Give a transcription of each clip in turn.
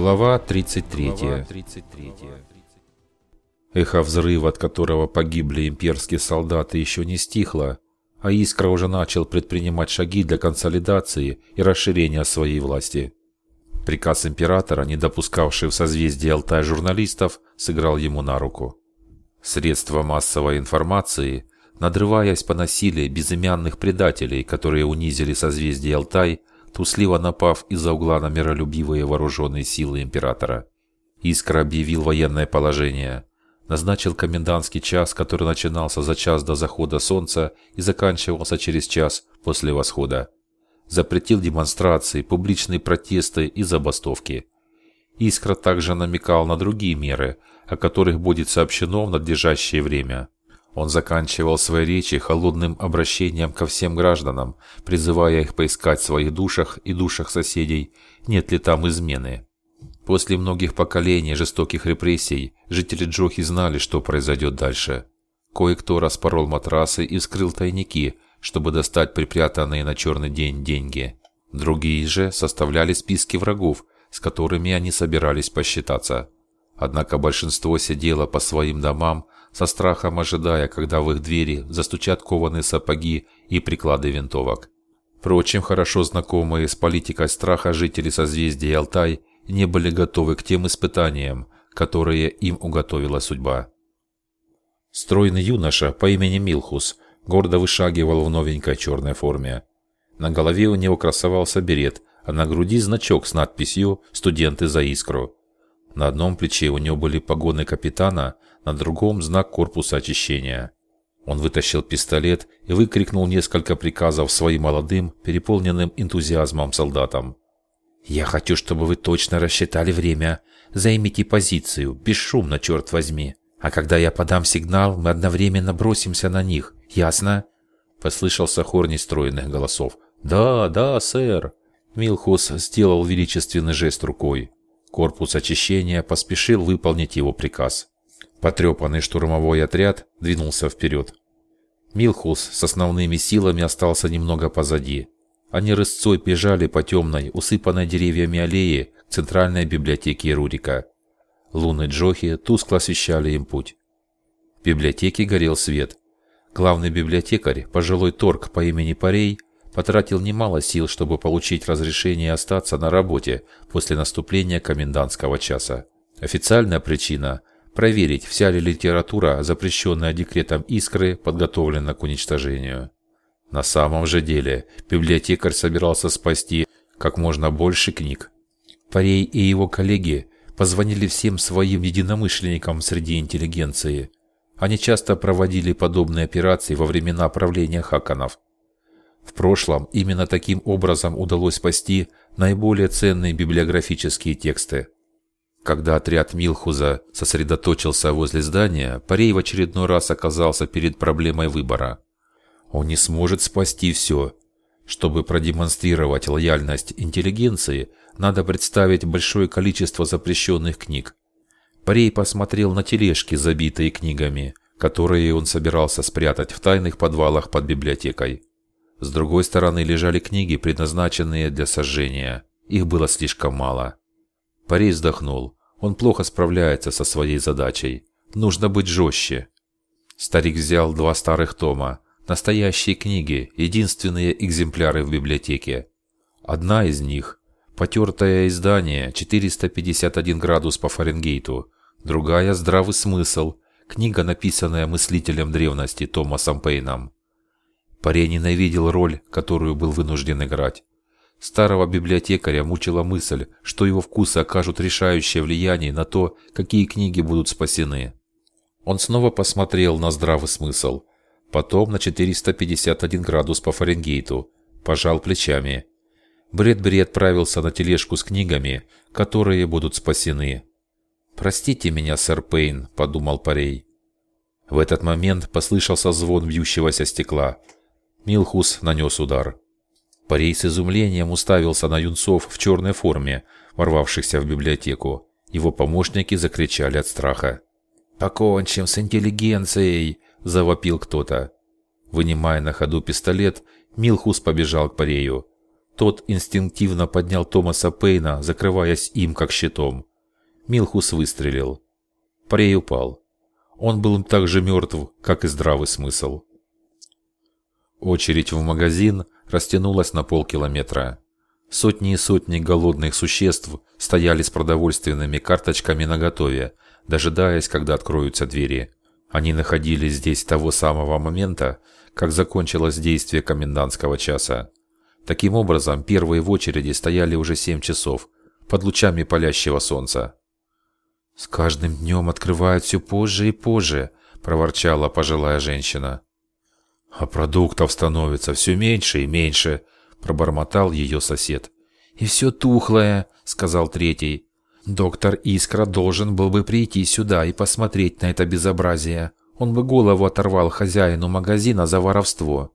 Глава 33. Эхо взрыва, от которого погибли имперские солдаты, еще не стихло, а Искра уже начал предпринимать шаги для консолидации и расширения своей власти. Приказ императора, не допускавший в созвездие Алтай журналистов, сыграл ему на руку. Средства массовой информации, надрываясь по насилию безымянных предателей, которые унизили созвездие Алтай, трусливо напав из-за угла на миролюбивые вооруженные силы императора. Искра объявил военное положение, назначил комендантский час, который начинался за час до захода солнца и заканчивался через час после восхода. Запретил демонстрации, публичные протесты и забастовки. Искра также намекал на другие меры, о которых будет сообщено в надлежащее время. Он заканчивал свои речи холодным обращением ко всем гражданам, призывая их поискать в своих душах и душах соседей, нет ли там измены. После многих поколений жестоких репрессий жители Джохи знали, что произойдет дальше. Кое-кто распорол матрасы и вскрыл тайники, чтобы достать припрятанные на черный день деньги. Другие же составляли списки врагов, с которыми они собирались посчитаться. Однако большинство сидело по своим домам, со страхом ожидая, когда в их двери застучат кованые сапоги и приклады винтовок. Впрочем, хорошо знакомые с политикой страха жители созвездия Алтай не были готовы к тем испытаниям, которые им уготовила судьба. Стройный юноша по имени Милхус гордо вышагивал в новенькой черной форме. На голове у него красовался берет, а на груди значок с надписью «Студенты за искру». На одном плече у него были погоны капитана, на другом знак корпуса очищения. Он вытащил пистолет и выкрикнул несколько приказов своим молодым, переполненным энтузиазмом солдатам. «Я хочу, чтобы вы точно рассчитали время. Займите позицию, бесшумно, черт возьми. А когда я подам сигнал, мы одновременно бросимся на них. Ясно?» Послышался хор нестроенных голосов. «Да, да, сэр!» Милхус сделал величественный жест рукой. Корпус очищения поспешил выполнить его приказ. Потрепанный штурмовой отряд двинулся вперед. Милхус с основными силами остался немного позади. Они рысцой бежали по темной, усыпанной деревьями аллее к центральной библиотеке Рурика. Луны Джохи тускло освещали им путь. В библиотеке горел свет. Главный библиотекарь, пожилой торг по имени Парей, потратил немало сил, чтобы получить разрешение остаться на работе после наступления комендантского часа. Официальная причина – проверить, вся ли литература, запрещенная декретом Искры, подготовлена к уничтожению. На самом же деле, библиотекарь собирался спасти как можно больше книг. Парей и его коллеги позвонили всем своим единомышленникам среди интеллигенции. Они часто проводили подобные операции во времена правления хаканов. В прошлом именно таким образом удалось спасти наиболее ценные библиографические тексты. Когда отряд Милхуза сосредоточился возле здания, Парей в очередной раз оказался перед проблемой выбора. Он не сможет спасти все. Чтобы продемонстрировать лояльность интеллигенции, надо представить большое количество запрещенных книг. Парей посмотрел на тележки, забитые книгами, которые он собирался спрятать в тайных подвалах под библиотекой. С другой стороны лежали книги, предназначенные для сожжения. Их было слишком мало. Парей вздохнул. Он плохо справляется со своей задачей. Нужно быть жестче. Старик взял два старых тома. Настоящие книги, единственные экземпляры в библиотеке. Одна из них – потертое издание, 451 градус по Фаренгейту. Другая – здравый смысл, книга, написанная мыслителем древности Томасом Пейном. Парень ненавидел роль, которую был вынужден играть. Старого библиотекаря мучила мысль, что его вкусы окажут решающее влияние на то, какие книги будут спасены. Он снова посмотрел на здравый смысл, потом на 451 градус по Фаренгейту, пожал плечами. Брэдбери отправился на тележку с книгами, которые будут спасены. «Простите меня, сэр Пейн», — подумал Парей. В этот момент послышался звон бьющегося стекла — Милхус нанес удар. Парей с изумлением уставился на юнцов в черной форме, ворвавшихся в библиотеку. Его помощники закричали от страха. «Покончим с интеллигенцией!» – завопил кто-то. Вынимая на ходу пистолет, Милхус побежал к Парею. Тот инстинктивно поднял Томаса Пейна, закрываясь им как щитом. Милхус выстрелил. Прей упал. Он был так же мертв, как и здравый смысл. Очередь в магазин растянулась на полкилометра. Сотни и сотни голодных существ стояли с продовольственными карточками наготове, дожидаясь, когда откроются двери. Они находились здесь того самого момента, как закончилось действие комендантского часа. Таким образом, первые в очереди стояли уже 7 часов, под лучами палящего солнца. «С каждым днем открывают все позже и позже», – проворчала пожилая женщина. «А продуктов становится все меньше и меньше», – пробормотал ее сосед. «И все тухлое», – сказал третий. «Доктор Искра должен был бы прийти сюда и посмотреть на это безобразие. Он бы голову оторвал хозяину магазина за воровство».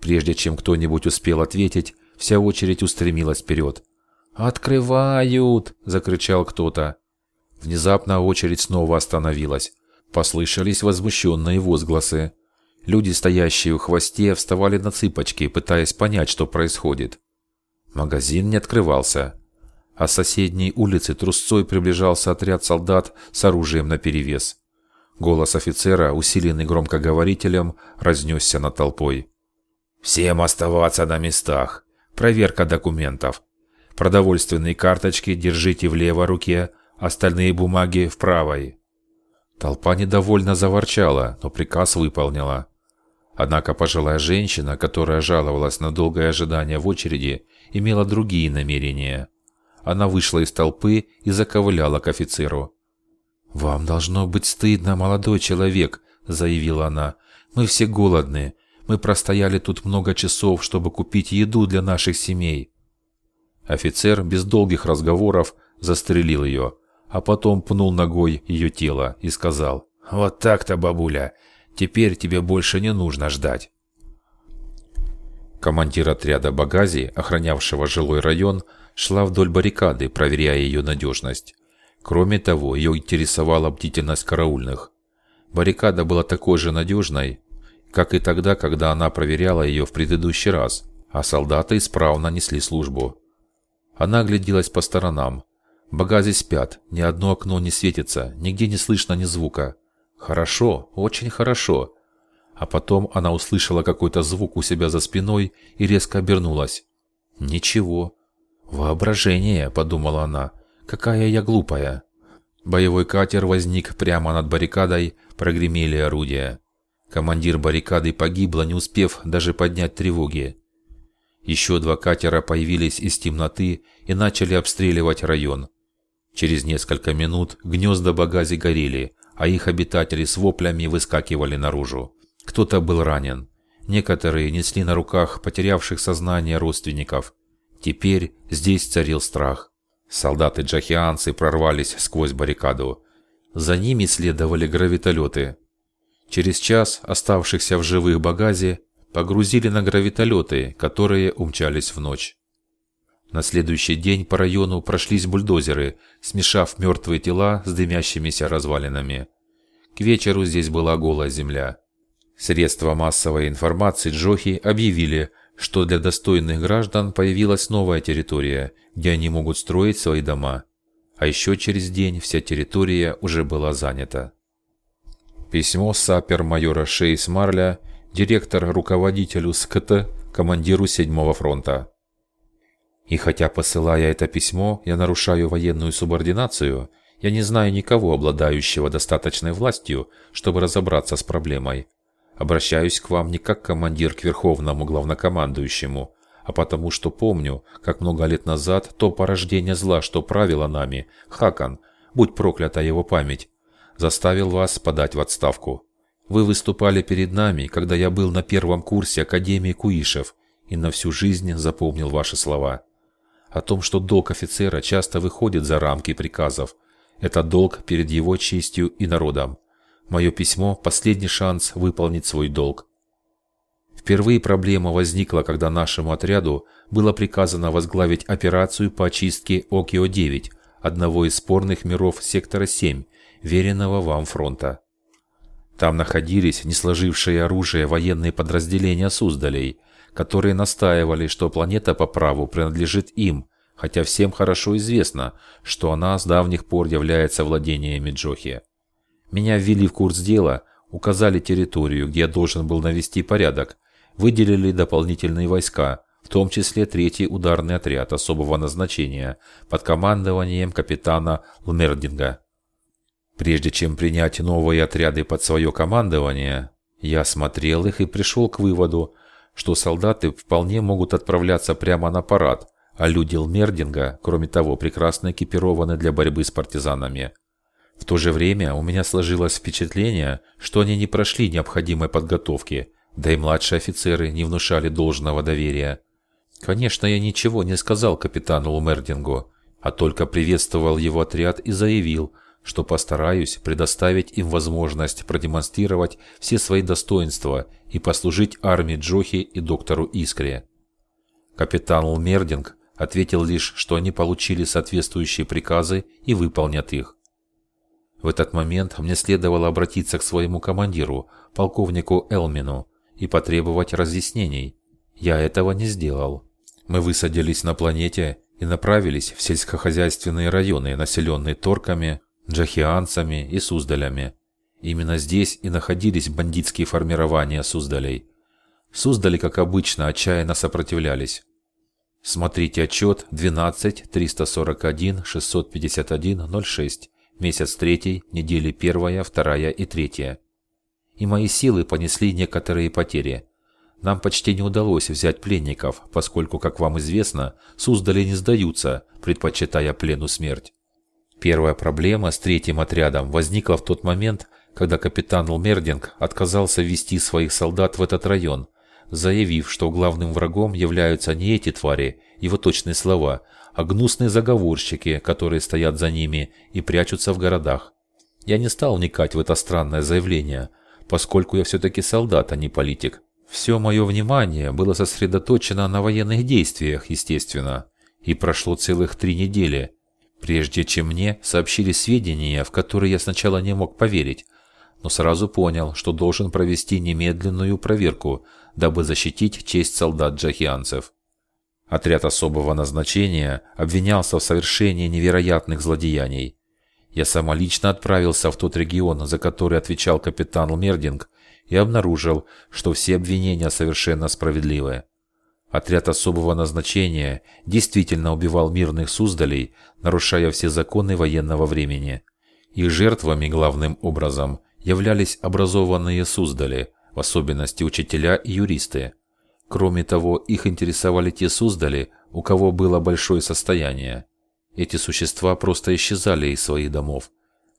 Прежде чем кто-нибудь успел ответить, вся очередь устремилась вперед. «Открывают!» – закричал кто-то. Внезапно очередь снова остановилась. Послышались возмущенные возгласы. Люди, стоящие у хвосте, вставали на цыпочки, пытаясь понять, что происходит. Магазин не открывался. А с соседней улицы трусцой приближался отряд солдат с оружием наперевес. Голос офицера, усиленный громкоговорителем, разнесся над толпой. Всем оставаться на местах. Проверка документов. Продовольственные карточки держите в левой руке, остальные бумаги в правой. Толпа недовольно заворчала, но приказ выполнила. Однако пожилая женщина, которая жаловалась на долгое ожидание в очереди, имела другие намерения. Она вышла из толпы и заковыляла к офицеру. «Вам должно быть стыдно, молодой человек», — заявила она. «Мы все голодны. Мы простояли тут много часов, чтобы купить еду для наших семей». Офицер без долгих разговоров застрелил ее, а потом пнул ногой ее тело и сказал «Вот так-то, бабуля, теперь тебе больше не нужно ждать». Командир отряда Багази, охранявшего жилой район, шла вдоль баррикады, проверяя ее надежность. Кроме того, ее интересовала бдительность караульных. Баррикада была такой же надежной, как и тогда, когда она проверяла ее в предыдущий раз, а солдаты исправно несли службу. Она огляделась по сторонам. Багази спят, ни одно окно не светится, нигде не слышно ни звука. Хорошо, очень хорошо. А потом она услышала какой-то звук у себя за спиной и резко обернулась. Ничего. Воображение, подумала она. Какая я глупая. Боевой катер возник прямо над баррикадой, прогремели орудия. Командир баррикады погибла, не успев даже поднять тревоги. Еще два катера появились из темноты и начали обстреливать район. Через несколько минут гнезда Багази горели, а их обитатели с воплями выскакивали наружу. Кто-то был ранен. Некоторые несли на руках потерявших сознание родственников. Теперь здесь царил страх. Солдаты-джахианцы прорвались сквозь баррикаду. За ними следовали гравитолеты. Через час оставшихся в живых багазе погрузили на гравитолеты, которые умчались в ночь. На следующий день по району прошлись бульдозеры, смешав мертвые тела с дымящимися развалинами. К вечеру здесь была голая земля. Средства массовой информации Джохи объявили, что для достойных граждан появилась новая территория, где они могут строить свои дома. А еще через день вся территория уже была занята. Письмо сапер-майора Шейс Марля, директор-руководителю СКТ, командиру 7-го фронта. И хотя посылая это письмо, я нарушаю военную субординацию, я не знаю никого, обладающего достаточной властью, чтобы разобраться с проблемой. Обращаюсь к вам не как командир к верховному главнокомандующему, а потому что помню, как много лет назад то порождение зла, что правило нами, Хакан, будь проклята его память, заставил вас подать в отставку. Вы выступали перед нами, когда я был на первом курсе Академии Куишев, и на всю жизнь запомнил ваши слова. О том, что долг офицера часто выходит за рамки приказов. Это долг перед его честью и народом. Мое письмо – последний шанс выполнить свой долг. Впервые проблема возникла, когда нашему отряду было приказано возглавить операцию по очистке Окио-9, одного из спорных миров сектора 7, веренного вам фронта. Там находились не сложившие оружие военные подразделения Суздалей, которые настаивали, что планета по праву принадлежит им, хотя всем хорошо известно, что она с давних пор является владениями Джохи. Меня ввели в курс дела, указали территорию, где я должен был навести порядок, выделили дополнительные войска, в том числе третий ударный отряд особого назначения под командованием капитана Лмердинга. Прежде чем принять новые отряды под свое командование, я смотрел их и пришел к выводу, что солдаты вполне могут отправляться прямо на парад, а люди Лмердинга, кроме того, прекрасно экипированы для борьбы с партизанами. В то же время у меня сложилось впечатление, что они не прошли необходимой подготовки, да и младшие офицеры не внушали должного доверия. Конечно, я ничего не сказал капитану Лумердингу, а только приветствовал его отряд и заявил, что постараюсь предоставить им возможность продемонстрировать все свои достоинства и послужить армии Джохи и доктору Искре. Капитан Лмердинг ответил лишь, что они получили соответствующие приказы и выполнят их. В этот момент мне следовало обратиться к своему командиру, полковнику Элмину, и потребовать разъяснений. Я этого не сделал. Мы высадились на планете и направились в сельскохозяйственные районы, населенные торками, джахианцами и суздалями. Именно здесь и находились бандитские формирования суздалей. Суздали, как обычно, отчаянно сопротивлялись. Смотрите отчет 12 341 651 06 месяц третий, недели первая, вторая и третья. И мои силы понесли некоторые потери. Нам почти не удалось взять пленников, поскольку, как вам известно, Суздали не сдаются, предпочитая плену смерть. Первая проблема с третьим отрядом возникла в тот момент, когда капитан Лмердинг отказался ввести своих солдат в этот район, заявив, что главным врагом являются не эти твари, его точные слова, а гнусные заговорщики, которые стоят за ними и прячутся в городах. Я не стал вникать в это странное заявление, поскольку я все-таки солдат, а не политик. Все мое внимание было сосредоточено на военных действиях, естественно, и прошло целых три недели, прежде чем мне сообщили сведения, в которые я сначала не мог поверить, но сразу понял, что должен провести немедленную проверку, дабы защитить честь солдат джахианцев. Отряд особого назначения обвинялся в совершении невероятных злодеяний. Я самолично отправился в тот регион, за который отвечал капитан Мердинг, и обнаружил, что все обвинения совершенно справедливы. Отряд особого назначения действительно убивал мирных суздалей, нарушая все законы военного времени. Их жертвами главным образом являлись образованные суздали, в особенности учителя и юристы. Кроме того, их интересовали те Суздали, у кого было большое состояние. Эти существа просто исчезали из своих домов.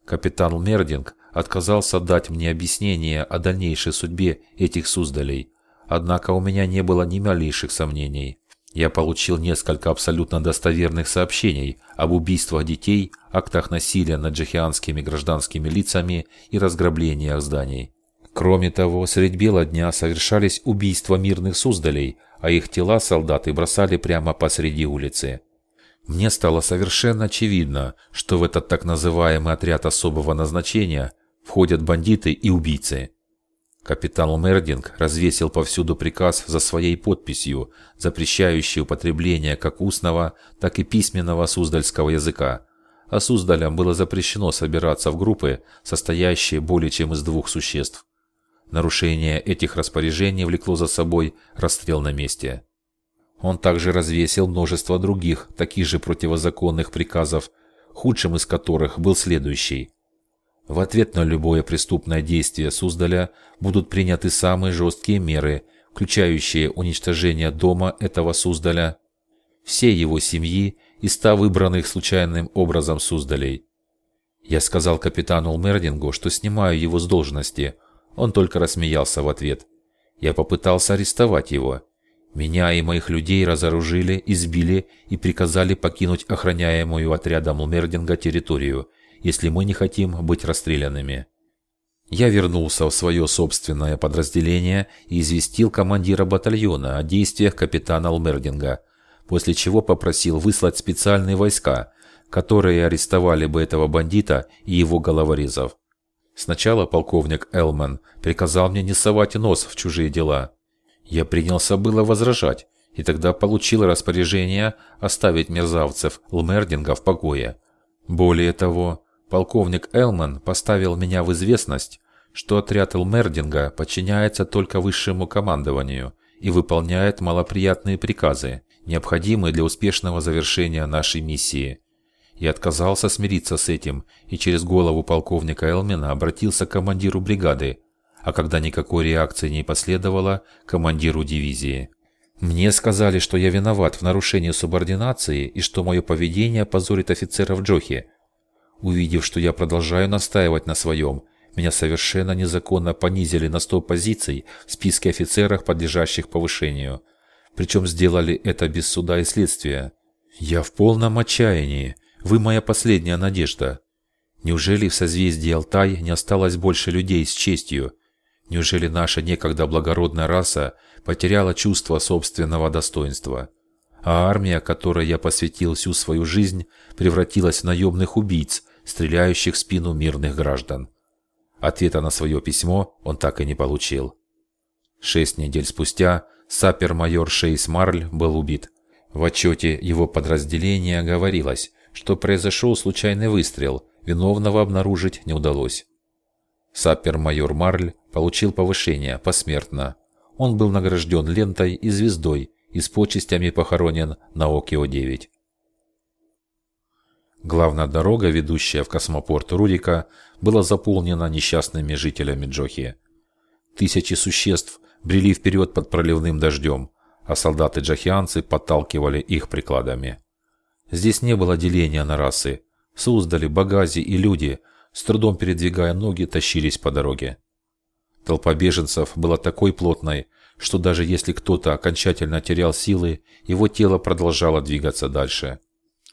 Капитан Мердинг отказался дать мне объяснение о дальнейшей судьбе этих Суздалей, однако у меня не было ни малейших сомнений. Я получил несколько абсолютно достоверных сообщений об убийствах детей, актах насилия над джихианскими гражданскими лицами и разграблениях зданий. Кроме того, средь бела дня совершались убийства мирных суздалей, а их тела солдаты бросали прямо посреди улицы. Мне стало совершенно очевидно, что в этот так называемый отряд особого назначения входят бандиты и убийцы. Капитан Мердинг развесил повсюду приказ за своей подписью, запрещающий употребление как устного, так и письменного суздальского языка. А суздалям было запрещено собираться в группы, состоящие более чем из двух существ. Нарушение этих распоряжений влекло за собой расстрел на месте. Он также развесил множество других, таких же противозаконных приказов, худшим из которых был следующий. В ответ на любое преступное действие Суздаля будут приняты самые жесткие меры, включающие уничтожение дома этого Суздаля, всей его семьи и ста выбранных случайным образом Суздалей. Я сказал капитану Мердингу, что снимаю его с должности – он только рассмеялся в ответ. Я попытался арестовать его. Меня и моих людей разоружили, избили и приказали покинуть охраняемую отрядом Лмердинга территорию, если мы не хотим быть расстрелянными. Я вернулся в свое собственное подразделение и известил командира батальона о действиях капитана Лмердинга, после чего попросил выслать специальные войска, которые арестовали бы этого бандита и его головорезов. Сначала полковник Элман приказал мне не совать нос в чужие дела. Я принялся было возражать, и тогда получил распоряжение оставить мерзавцев Лмердинга в покое. Более того, полковник Элман поставил меня в известность, что отряд Элмердинга подчиняется только высшему командованию и выполняет малоприятные приказы, необходимые для успешного завершения нашей миссии. Я отказался смириться с этим и через голову полковника Элмена обратился к командиру бригады, а когда никакой реакции не последовало, командиру дивизии. Мне сказали, что я виноват в нарушении субординации и что мое поведение позорит офицеров Джохи. Увидев, что я продолжаю настаивать на своем, меня совершенно незаконно понизили на 100 позиций в списке офицеров, подлежащих повышению. Причем сделали это без суда и следствия. Я в полном отчаянии. Вы моя последняя надежда. Неужели в созвездии Алтай не осталось больше людей с честью? Неужели наша некогда благородная раса потеряла чувство собственного достоинства? А армия, которой я посвятил всю свою жизнь, превратилась в наемных убийц, стреляющих в спину мирных граждан. Ответа на свое письмо он так и не получил. Шесть недель спустя сапер-майор Шейс Марль был убит. В отчете его подразделения говорилось, что произошел случайный выстрел, виновного обнаружить не удалось. Сапер-майор Марль получил повышение посмертно. Он был награжден лентой и звездой и с почестями похоронен на Окио-9. Главная дорога, ведущая в космопорт Рурика, была заполнена несчастными жителями Джохи. Тысячи существ брели вперед под проливным дождем, а солдаты-джохианцы подталкивали их прикладами. Здесь не было деления на расы. Суздали, Багази и люди, с трудом передвигая ноги, тащились по дороге. Толпа беженцев была такой плотной, что даже если кто-то окончательно терял силы, его тело продолжало двигаться дальше.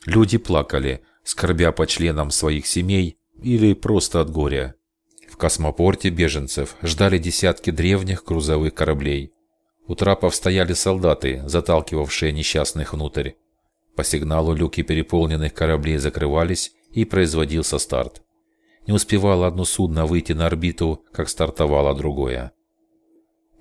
Люди плакали, скорбя по членам своих семей или просто от горя. В космопорте беженцев ждали десятки древних грузовых кораблей. У трапов стояли солдаты, заталкивавшие несчастных внутрь. По сигналу люки переполненных кораблей закрывались и производился старт. Не успевало одно судно выйти на орбиту, как стартовало другое.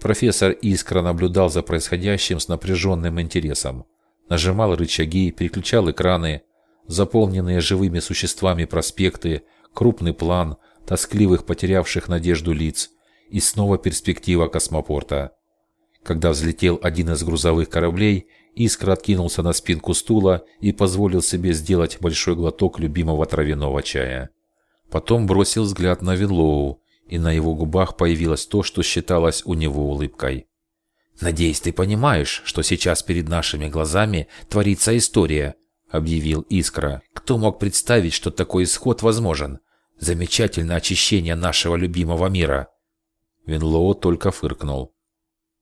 Профессор Искра наблюдал за происходящим с напряженным интересом. Нажимал рычаги, переключал экраны, заполненные живыми существами проспекты, крупный план, тоскливых потерявших надежду лиц и снова перспектива космопорта. Когда взлетел один из грузовых кораблей, Искра откинулся на спинку стула и позволил себе сделать большой глоток любимого травяного чая. Потом бросил взгляд на Винлоу, и на его губах появилось то, что считалось у него улыбкой. «Надеюсь, ты понимаешь, что сейчас перед нашими глазами творится история», объявил Искра. «Кто мог представить, что такой исход возможен? Замечательное очищение нашего любимого мира!» Винлоу только фыркнул.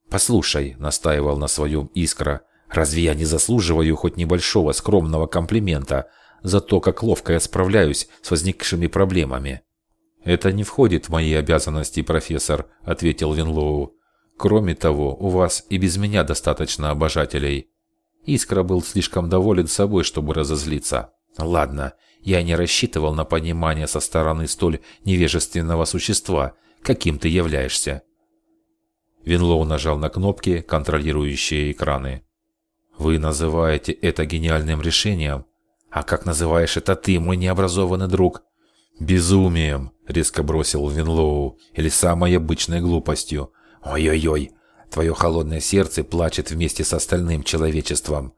«Послушай», — настаивал на своем Искра, «разве я не заслуживаю хоть небольшого скромного комплимента за то, как ловко я справляюсь с возникшими проблемами?» «Это не входит в мои обязанности, профессор», — ответил Винлоу. «Кроме того, у вас и без меня достаточно обожателей». Искра был слишком доволен собой, чтобы разозлиться. «Ладно, я не рассчитывал на понимание со стороны столь невежественного существа, каким ты являешься». Винлоу нажал на кнопки, контролирующие экраны. «Вы называете это гениальным решением? А как называешь это ты, мой необразованный друг?» «Безумием», — резко бросил Винлоу, — «или самой обычной глупостью. Ой-ой-ой, Твое холодное сердце плачет вместе с остальным человечеством.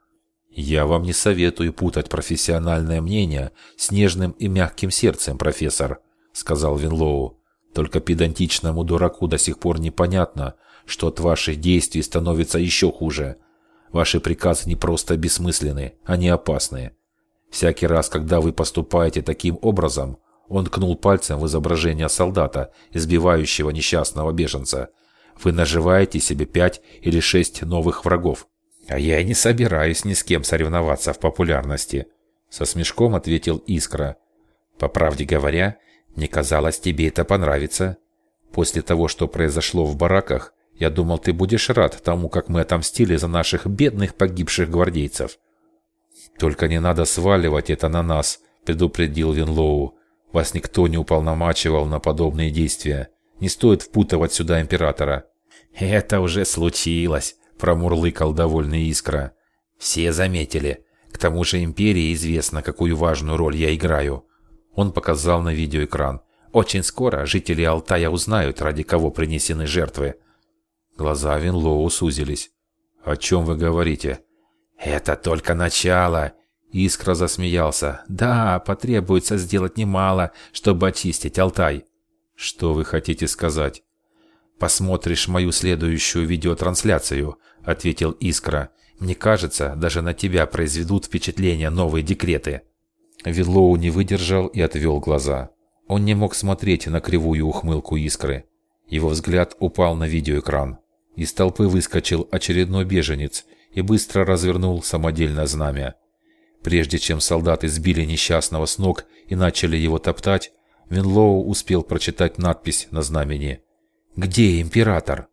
Я вам не советую путать профессиональное мнение с нежным и мягким сердцем, профессор, сказал Винлоу. Только педантичному дураку до сих пор непонятно, что от ваших действий становится еще хуже. Ваши приказы не просто бессмысленны, они опасны. Всякий раз, когда вы поступаете таким образом, он ткнул пальцем в изображение солдата, избивающего несчастного беженца – вы наживаете себе пять или шесть новых врагов. А я и не собираюсь ни с кем соревноваться в популярности. Со смешком ответил Искра. По правде говоря, мне казалось, тебе это понравится. После того, что произошло в бараках, я думал, ты будешь рад тому, как мы отомстили за наших бедных погибших гвардейцев. Только не надо сваливать это на нас, предупредил Винлоу. Вас никто не уполномачивал на подобные действия. Не стоит впутывать сюда императора. «Это уже случилось», – промурлыкал довольный Искра. «Все заметили. К тому же Империи известно, какую важную роль я играю». Он показал на видеоэкран. «Очень скоро жители Алтая узнают, ради кого принесены жертвы». Глаза Винлоу сузились. «О чем вы говорите?» «Это только начало!» Искра засмеялся. «Да, потребуется сделать немало, чтобы очистить Алтай». «Что вы хотите сказать?» «Посмотришь мою следующую видеотрансляцию», — ответил Искра. «Мне кажется, даже на тебя произведут впечатление новые декреты». Виллоу не выдержал и отвел глаза. Он не мог смотреть на кривую ухмылку Искры. Его взгляд упал на видеоэкран. Из толпы выскочил очередной беженец и быстро развернул самодельное знамя. Прежде чем солдаты сбили несчастного с ног и начали его топтать, Винлоу успел прочитать надпись на знамени. «Где император?»